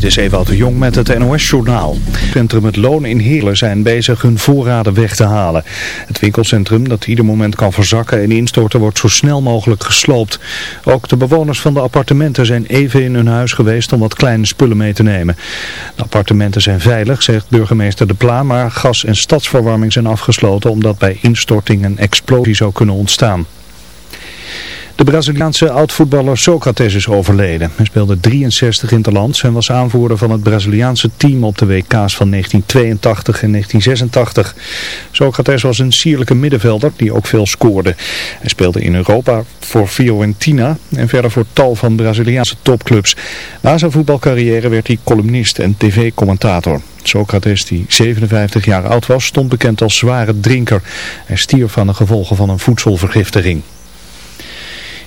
Dit is Ewout de Jong met het NOS-journaal. Centrum Het Loon in Heerlen zijn bezig hun voorraden weg te halen. Het winkelcentrum dat ieder moment kan verzakken en instorten wordt zo snel mogelijk gesloopt. Ook de bewoners van de appartementen zijn even in hun huis geweest om wat kleine spullen mee te nemen. De appartementen zijn veilig, zegt burgemeester De Pla, maar gas- en stadsverwarming zijn afgesloten omdat bij instorting een explosie zou kunnen ontstaan. De Braziliaanse oud-voetballer Socrates is overleden. Hij speelde 63 in het land en was aanvoerder van het Braziliaanse team op de WK's van 1982 en 1986. Socrates was een sierlijke middenvelder die ook veel scoorde. Hij speelde in Europa voor Fiorentina en verder voor tal van Braziliaanse topclubs. Na zijn voetbalcarrière werd hij columnist en tv-commentator. Socrates, die 57 jaar oud was, stond bekend als zware drinker. Hij stierf van de gevolgen van een voedselvergiftiging.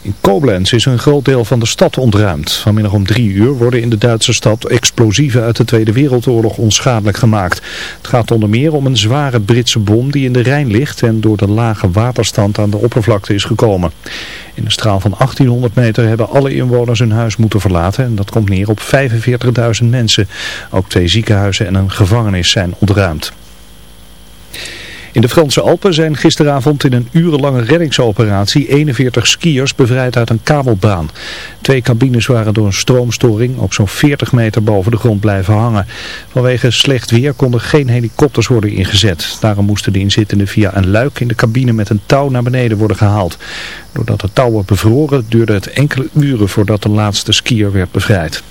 In Koblenz is een groot deel van de stad ontruimd. Vanmiddag om drie uur worden in de Duitse stad explosieven uit de Tweede Wereldoorlog onschadelijk gemaakt. Het gaat onder meer om een zware Britse bom die in de Rijn ligt en door de lage waterstand aan de oppervlakte is gekomen. In een straal van 1800 meter hebben alle inwoners hun huis moeten verlaten en dat komt neer op 45.000 mensen. Ook twee ziekenhuizen en een gevangenis zijn ontruimd. In de Franse Alpen zijn gisteravond in een urenlange reddingsoperatie 41 skiers bevrijd uit een kabelbaan. Twee cabines waren door een stroomstoring op zo'n 40 meter boven de grond blijven hangen. Vanwege slecht weer konden geen helikopters worden ingezet. Daarom moesten de inzittenden via een luik in de cabine met een touw naar beneden worden gehaald. Doordat de touwen bevroren duurde het enkele uren voordat de laatste skier werd bevrijd.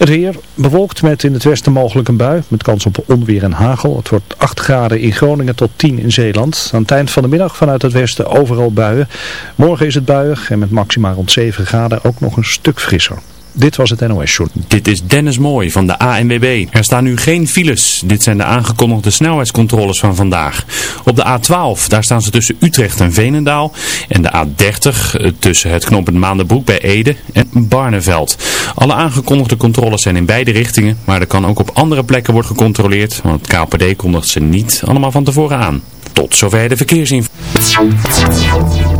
Het weer bewolkt met in het westen mogelijk een bui met kans op onweer en hagel. Het wordt 8 graden in Groningen tot 10 in Zeeland. Aan het eind van de middag vanuit het westen overal buien. Morgen is het buiig en met maxima rond 7 graden ook nog een stuk frisser. Dit was het NOS Short. Dit is Dennis Mooi van de ANWB. Er staan nu geen files. Dit zijn de aangekondigde snelheidscontroles van vandaag. Op de A12, daar staan ze tussen Utrecht en Veenendaal. En de A30 eh, tussen het knooppunt Maandenbroek bij Ede en Barneveld. Alle aangekondigde controles zijn in beide richtingen. Maar er kan ook op andere plekken worden gecontroleerd. Want het KPD kondigt ze niet allemaal van tevoren aan. Tot zover de verkeersinformatie.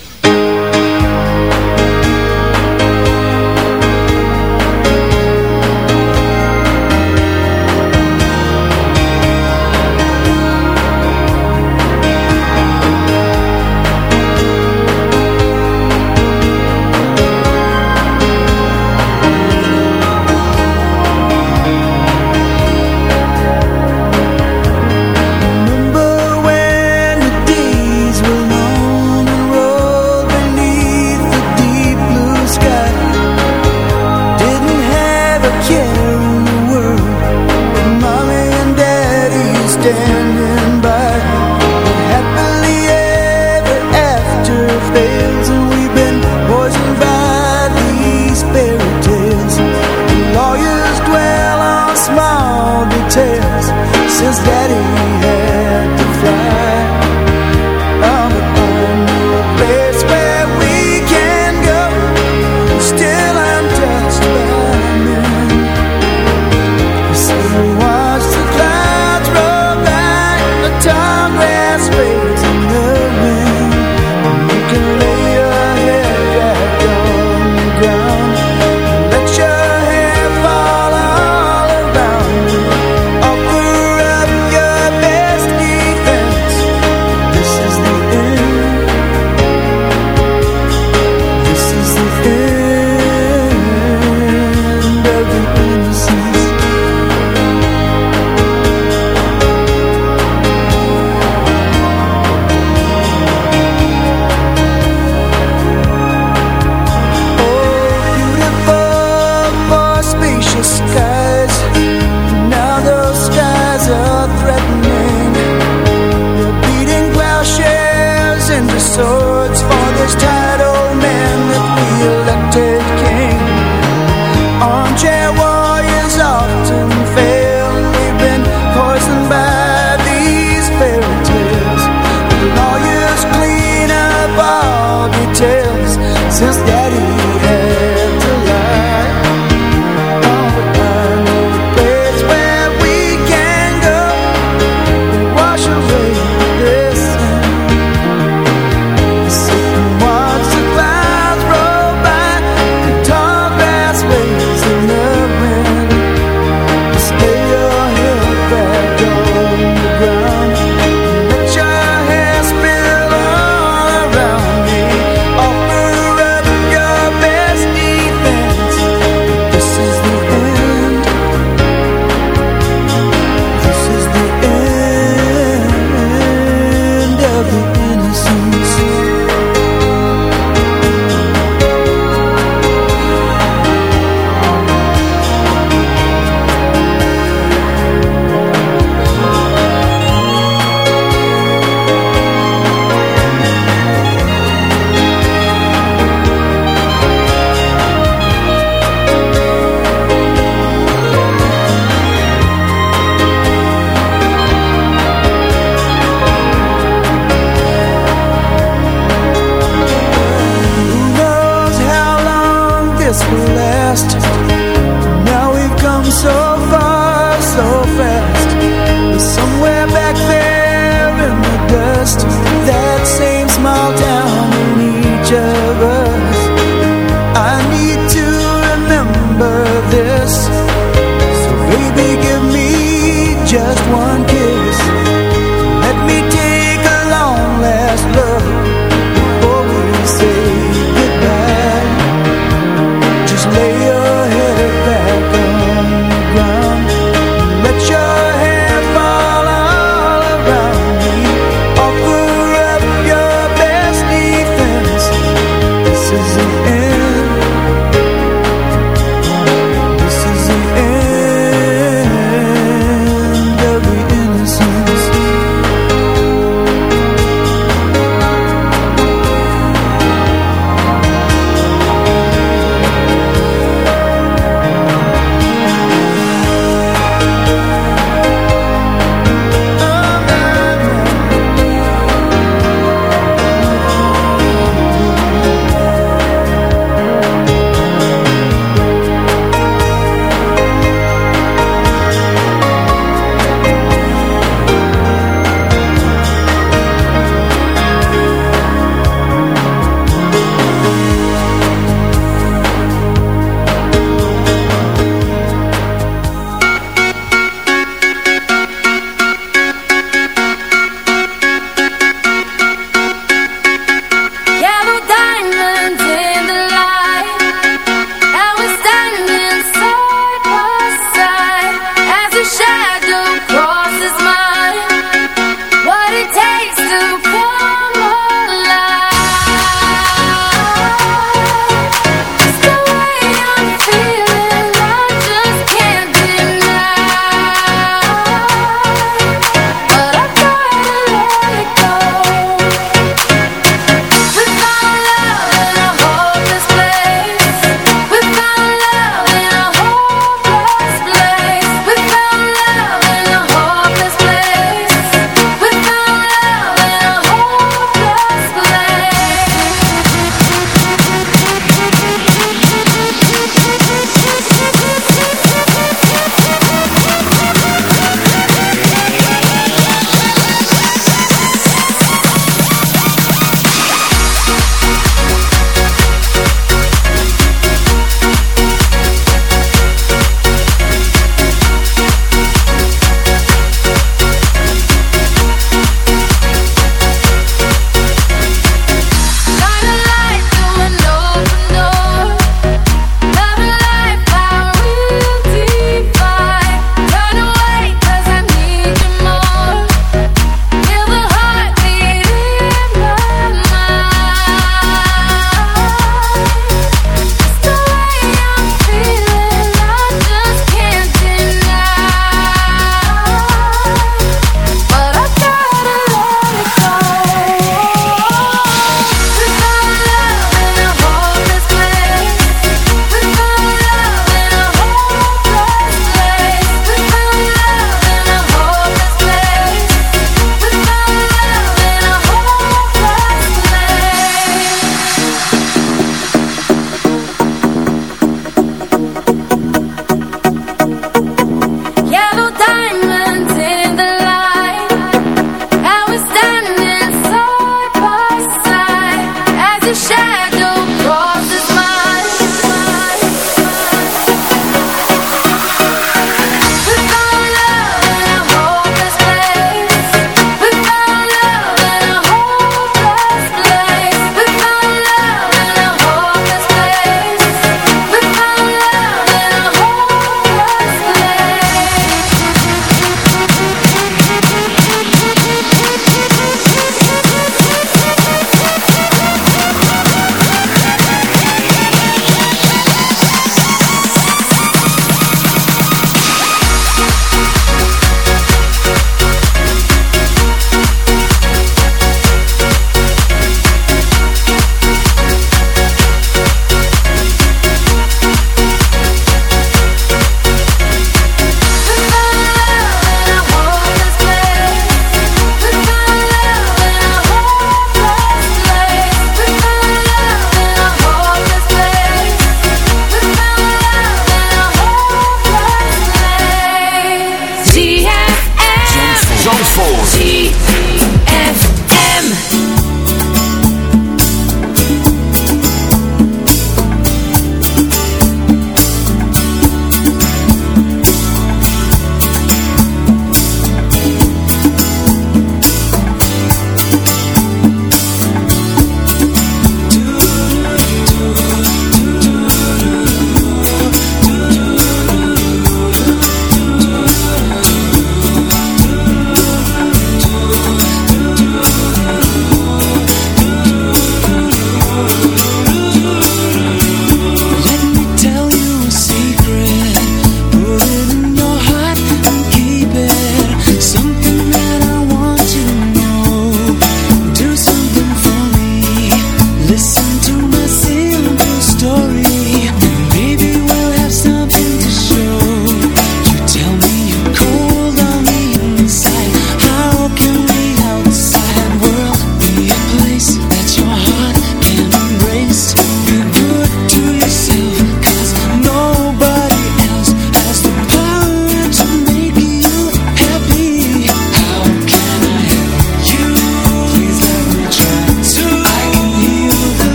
For father's title.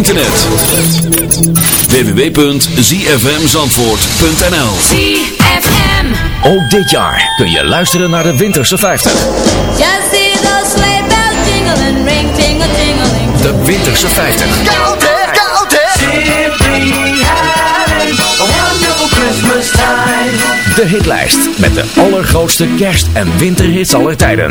Internet. www.zfmzandvoort.nl ZFM. Ook dit jaar kun je luisteren naar de Winterse 50. Just see those sleigh bells jingling, ring tingle tingling. De Winterse 50. Koud hè, koud hè. Simply having a wonderful Christmas time. De hitlijst met de allergrootste kerst- en winterhits aller tijden.